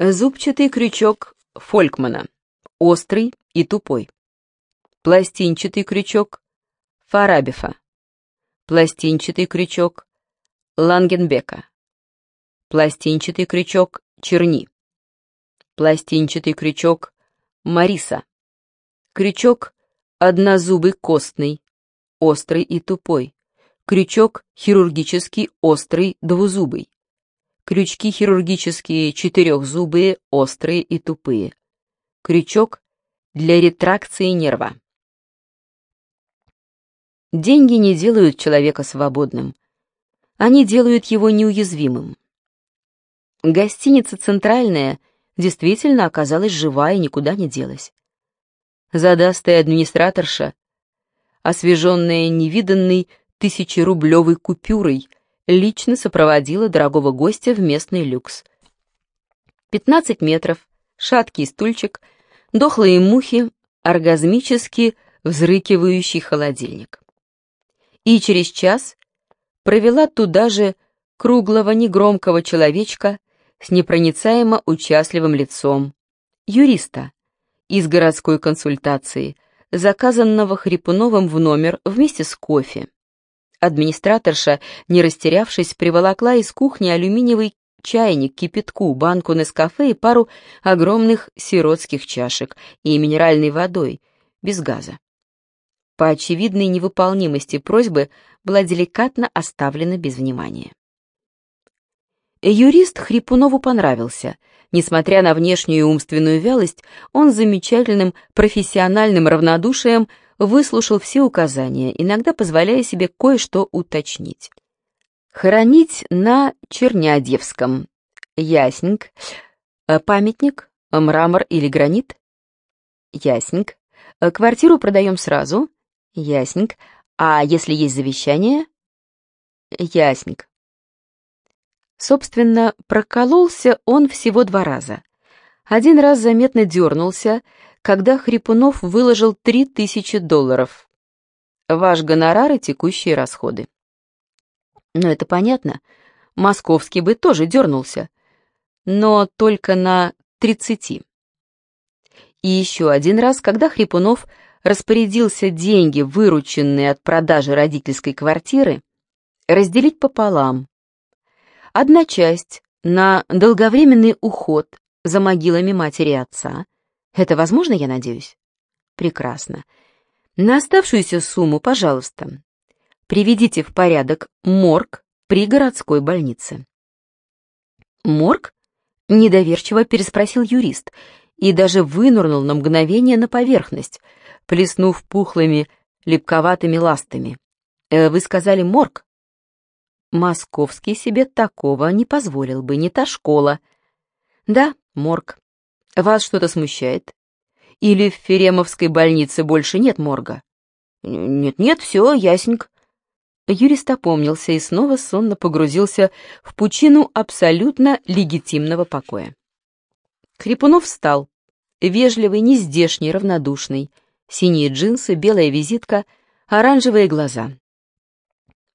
Зубчатый крючок Фолькмана, острый и тупой. Пластинчатый крючок Фарабифа. Пластинчатый крючок Лангенбека. Пластинчатый крючок Черни. Пластинчатый крючок Мариса. Крючок однозубый костный, острый и тупой. Крючок хирургический острый двузубый. Крючки хирургические четырехзубые, острые и тупые. Крючок для ретракции нерва. Деньги не делают человека свободным. Они делают его неуязвимым. Гостиница «Центральная» действительно оказалась жива и никуда не делась. Задастая администраторша, освеженная невиданной тысячерублевой купюрой, лично сопроводила дорогого гостя в местный люкс. Пятнадцать метров, шаткий стульчик, дохлые мухи, оргазмически взрыкивающий холодильник и через час провела туда же круглого негромкого человечка с непроницаемо участливым лицом, юриста из городской консультации, заказанного Хрипуновым в номер вместе с кофе. Администраторша, не растерявшись, приволокла из кухни алюминиевый чайник, кипятку, банку Нескафе и пару огромных сиротских чашек и минеральной водой, без газа по очевидной невыполнимости просьбы была деликатно оставлена без внимания. Юрист Хрипунову понравился. Несмотря на внешнюю умственную вялость, он замечательным профессиональным равнодушием выслушал все указания, иногда позволяя себе кое-что уточнить. Хоронить на Чернядьевском. Ясненько. Памятник, мрамор или гранит? Ясненько. Квартиру продаем сразу. Ясненько. А если есть завещание? Ясненько. Собственно, прокололся он всего два раза. Один раз заметно дернулся, когда Хрипунов выложил три тысячи долларов. Ваш гонорар и текущие расходы. Но это понятно. Московский бы тоже дернулся. Но только на тридцати. И еще один раз, когда Хрипунов распорядился деньги, вырученные от продажи родительской квартиры, разделить пополам. Одна часть на долговременный уход за могилами матери и отца. Это возможно, я надеюсь? Прекрасно. На оставшуюся сумму, пожалуйста, приведите в порядок морг при городской больнице. Морг? Недоверчиво переспросил юрист и даже вынурнул на мгновение на поверхность — плеснув пухлыми, липковатыми ластами. «Э, «Вы сказали морг?» «Московский себе такого не позволил бы, не та школа». «Да, морг. Вас что-то смущает? Или в Феремовской больнице больше нет морга?» «Нет-нет, все, ясненько». Юрист опомнился и снова сонно погрузился в пучину абсолютно легитимного покоя. Хрипунов встал, вежливый, нездешний, равнодушный, синие джинсы, белая визитка, оранжевые глаза.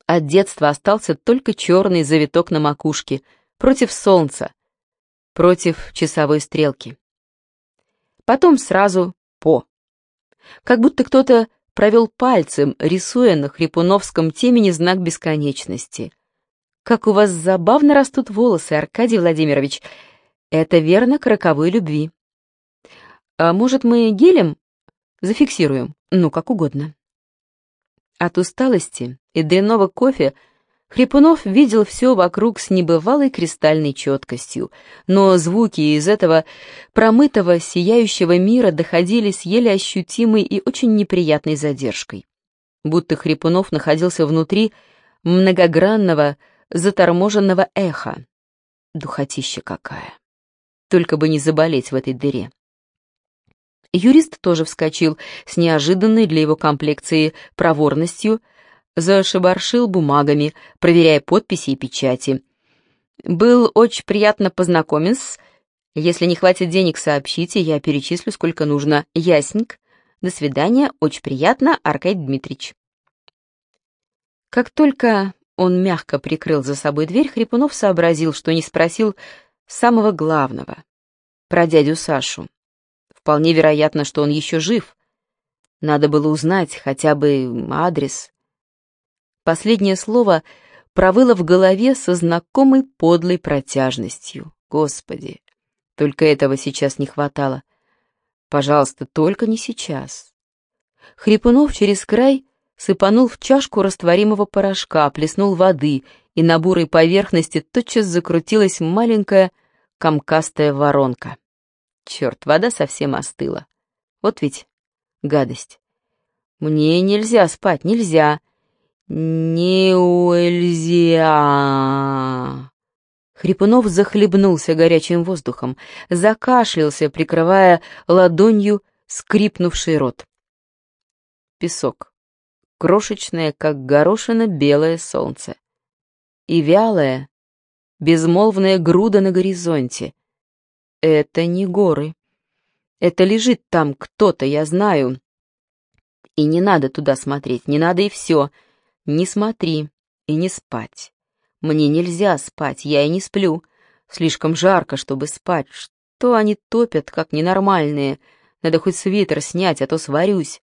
От детства остался только черный завиток на макушке, против солнца, против часовой стрелки. Потом сразу «по». Как будто кто-то провел пальцем, рисуя на хрипуновском темени знак бесконечности. «Как у вас забавно растут волосы, Аркадий Владимирович. Это верно к роковой любви. А может, мы гелем Зафиксируем, ну, как угодно. От усталости и дрянного кофе Хрипунов видел все вокруг с небывалой кристальной четкостью, но звуки из этого промытого, сияющего мира доходили с еле ощутимой и очень неприятной задержкой. Будто Хрипунов находился внутри многогранного, заторможенного эха. Духотища какая! Только бы не заболеть в этой дыре. Юрист тоже вскочил с неожиданной для его комплекции проворностью, зашибаршил бумагами, проверяя подписи и печати. «Был очень приятно познакомиться. Если не хватит денег, сообщите, я перечислю, сколько нужно. Ясненько. До свидания. Очень приятно, Аркадий Дмитриевич». Как только он мягко прикрыл за собой дверь, Хрипунов сообразил, что не спросил самого главного. про дядю Сашу. Вполне вероятно, что он еще жив. Надо было узнать хотя бы адрес. Последнее слово провыло в голове со знакомой подлой протяжностью. Господи, только этого сейчас не хватало. Пожалуйста, только не сейчас. Хрипунов через край сыпанул в чашку растворимого порошка, плеснул воды, и на бурой поверхности тотчас закрутилась маленькая комкастая воронка. Черт, вода совсем остыла. Вот ведь гадость. Мне нельзя спать, нельзя. Нельзя. Хрипунов захлебнулся горячим воздухом, закашлялся, прикрывая ладонью скрипнувший рот. Песок. Крошечное, как горошина, белое солнце. И вялое, безмолвная груда на горизонте. Это не горы. Это лежит там кто-то, я знаю. И не надо туда смотреть, не надо и все. Не смотри и не спать. Мне нельзя спать, я и не сплю. Слишком жарко, чтобы спать. Что они топят, как ненормальные? Надо хоть свитер снять, а то сварюсь.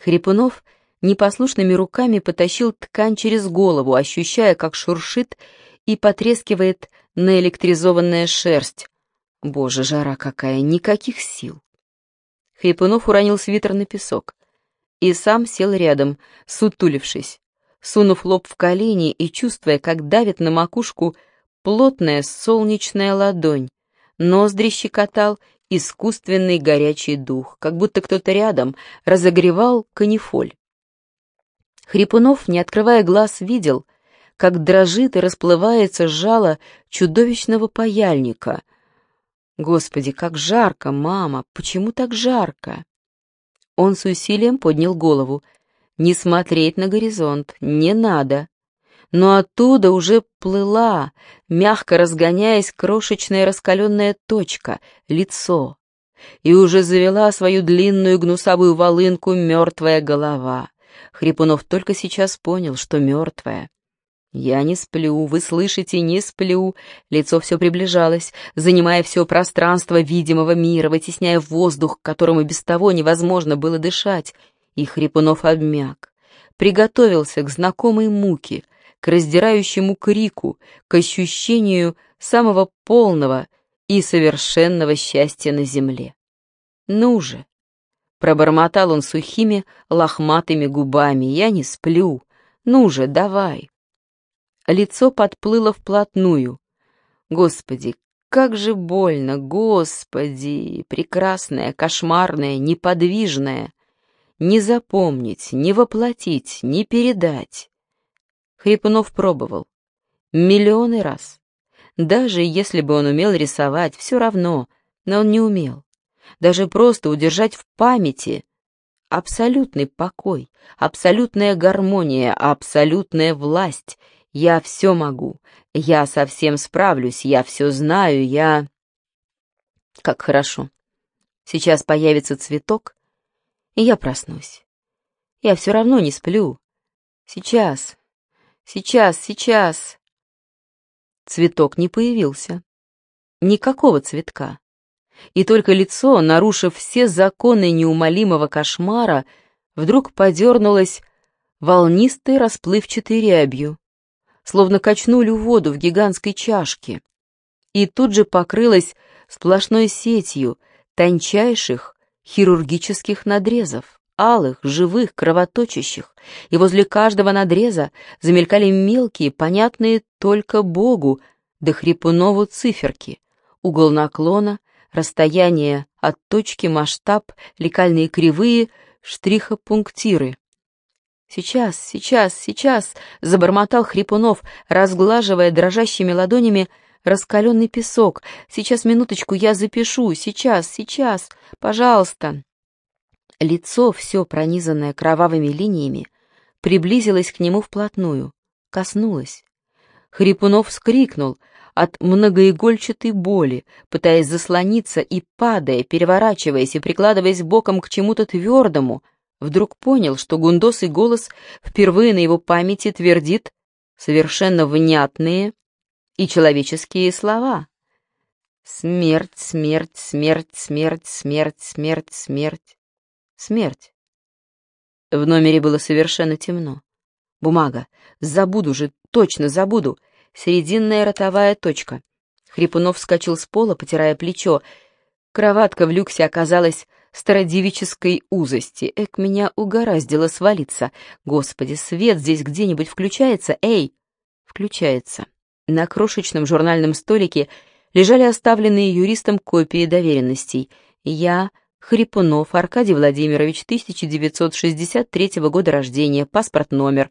Хрипунов непослушными руками потащил ткань через голову, ощущая, как шуршит и потрескивает наэлектризованная шерсть. Боже, жара какая, никаких сил. Хрипунов уронил свитер на песок и сам сел рядом, сутулившись сунув лоб в колени и чувствуя, как давит на макушку плотная солнечная ладонь. Ноздри щекотал искусственный горячий дух, как будто кто-то рядом разогревал канифоль. Хрипунов, не открывая глаз, видел, как дрожит и расплывается жало чудовищного паяльника. Господи, как жарко, мама, почему так жарко? Он с усилием поднял голову не смотреть на горизонт, не надо. Но оттуда уже плыла, мягко разгоняясь, крошечная раскаленная точка, лицо. И уже завела свою длинную гнусавую волынку мертвая голова. Хрипунов только сейчас понял, что мертвая. «Я не сплю, вы слышите, не сплю». Лицо все приближалось, занимая все пространство видимого мира, вытесняя воздух, которому без того невозможно было дышать и Хрипунов обмяк. Приготовился к знакомой муке, к раздирающему крику, к ощущению самого полного и совершенного счастья на земле. «Ну же!» — пробормотал он сухими, лохматыми губами. «Я не сплю. Ну же, давай!» Лицо подплыло вплотную. «Господи, как же больно, Господи! Прекрасное, кошмарное, неподвижное!» не запомнить, не воплотить, не передать. Хрипунов пробовал. Миллионы раз. Даже если бы он умел рисовать, все равно, но он не умел. Даже просто удержать в памяти абсолютный покой, абсолютная гармония, абсолютная власть. Я все могу, я совсем справлюсь, я все знаю, я... Как хорошо. Сейчас появится цветок, и я проснусь. Я все равно не сплю. Сейчас, сейчас, сейчас. Цветок не появился. Никакого цветка. И только лицо, нарушив все законы неумолимого кошмара, вдруг подернулось волнистой расплывчатой рябью, словно качнули воду в гигантской чашке, и тут же покрылась сплошной сетью тончайших, хирургических надрезов, алых, живых, кровоточащих, и возле каждого надреза замелькали мелкие, понятные только Богу, да Хрипунову циферки, угол наклона, расстояние от точки, масштаб, лекальные кривые, штрихопунктиры. «Сейчас, сейчас, сейчас!» — забормотал Хрипунов, разглаживая дрожащими ладонями раскаленный песок. Сейчас, минуточку, я запишу. Сейчас, сейчас. Пожалуйста. Лицо, все пронизанное кровавыми линиями, приблизилось к нему вплотную, коснулось. Хрипунов вскрикнул от многоигольчатой боли, пытаясь заслониться и падая, переворачиваясь и прикладываясь боком к чему-то твердому, вдруг понял, что гундосый голос впервые на его памяти твердит совершенно внятные, и человеческие слова. Смерть, смерть, смерть, смерть, смерть, смерть, смерть, смерть. В номере было совершенно темно. Бумага. Забуду же, точно забуду. Серединная ротовая точка. Хрипунов вскочил с пола, потирая плечо. Кроватка в люксе оказалась стародевической узости. Эк, меня угораздило свалиться. Господи, свет здесь где-нибудь включается? Эй! Включается. На крошечном журнальном столике лежали оставленные юристом копии доверенностей. Я, Хрипунов Аркадий Владимирович, 1963 года рождения, паспорт номер.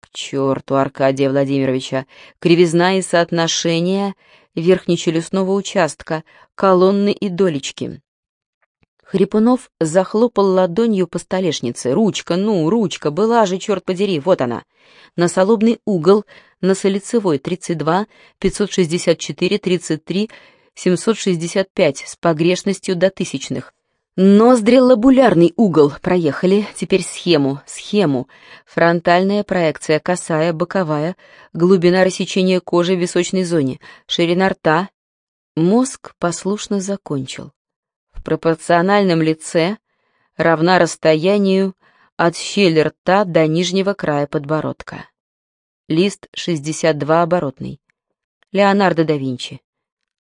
К черту Аркадия Владимировича. Кривизна и соотношение верхнечелюстного участка, колонны и долечки. Хрипунов захлопал ладонью по столешнице. Ручка, ну, ручка, была же, черт подери, вот она. Носолобный угол, носолицевой 32, 564, 33, 765 с погрешностью до тысячных. Ноздрелобулярный угол. Проехали. Теперь схему. Схему. Фронтальная проекция, косая, боковая, глубина рассечения кожи в височной зоне, ширина рта. Мозг послушно закончил пропорциональном лице равна расстоянию от щели рта до нижнего края подбородка. Лист 62 оборотный. Леонардо да Винчи.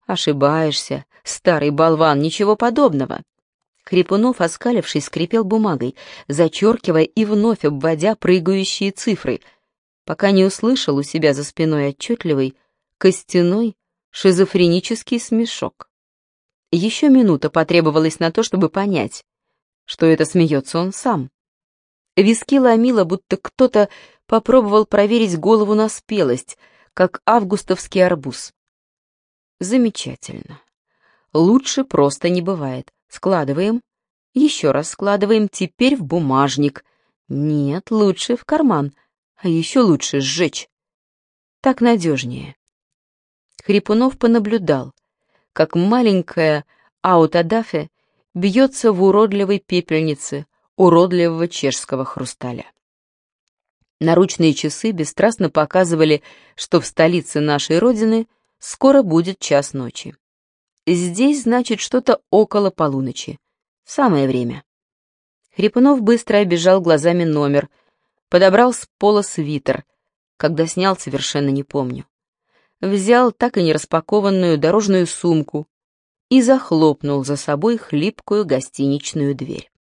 Ошибаешься, старый болван, ничего подобного. Хрипунов, оскалившись, скрипел бумагой, зачеркивая и вновь обводя прыгающие цифры, пока не услышал у себя за спиной отчетливый, костяной, шизофренический смешок. Еще минута потребовалась на то, чтобы понять, что это смеется он сам. Виски ломило, будто кто-то попробовал проверить голову на спелость, как августовский арбуз. Замечательно. Лучше просто не бывает. Складываем. Еще раз складываем, теперь в бумажник. Нет, лучше в карман. А еще лучше сжечь. Так надежнее. Хрипунов понаблюдал, как маленькая аутодафе бьется в уродливой пепельнице уродливого чешского хрусталя. Наручные часы бесстрастно показывали, что в столице нашей родины скоро будет час ночи. Здесь, значит, что-то около полуночи. Самое время. Хрипунов быстро обежал глазами номер, подобрал с пола свитер. Когда снял, совершенно не помню взял так и не распакованную дорожную сумку и захлопнул за собой хлипкую гостиничную дверь.